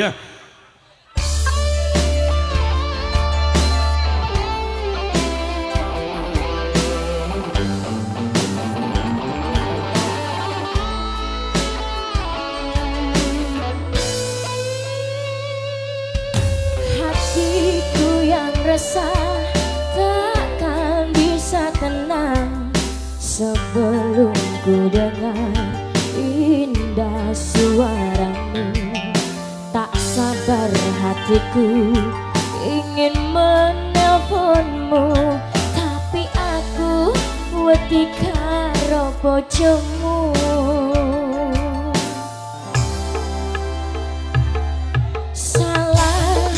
Yeah. hatiku ingin menelponmu tapi aku wedi karo bojomu. Salah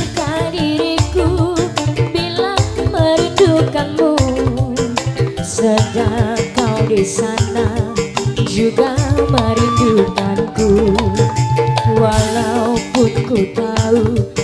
diriku bila merindukanmu sedang kau di sana juga merindukanku. Walaupun ku tahu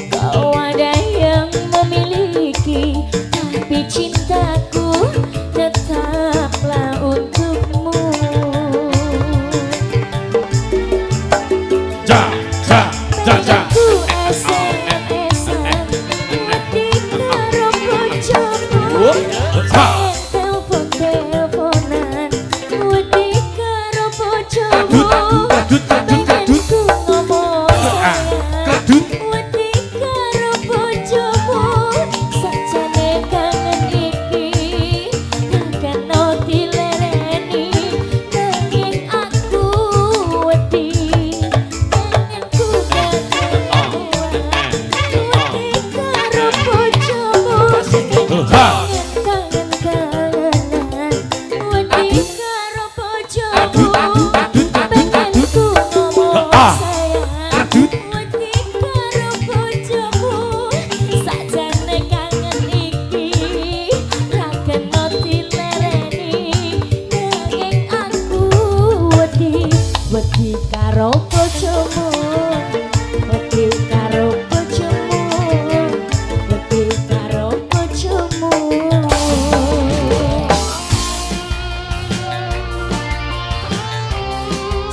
wedi karo bojomu wedi karo bojomu wedi karo bojomu.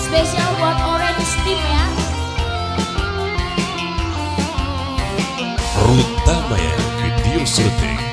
Spesial buat orange team ya. Ruth Tamaya Video Syuting.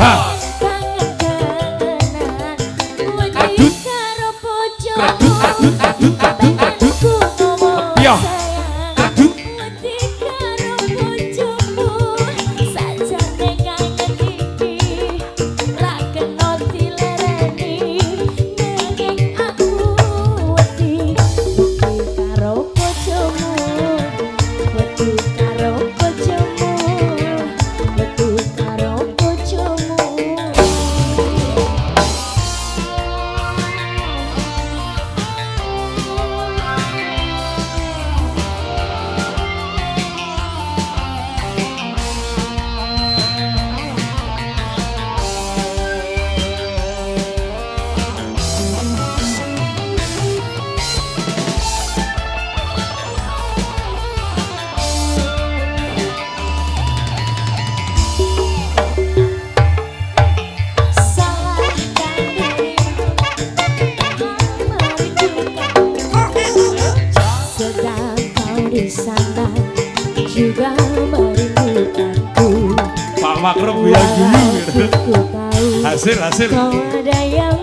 Ha! Di sana. Juga merindukanku Pak Makro dulu tahu Hasil hasil. kau ada yang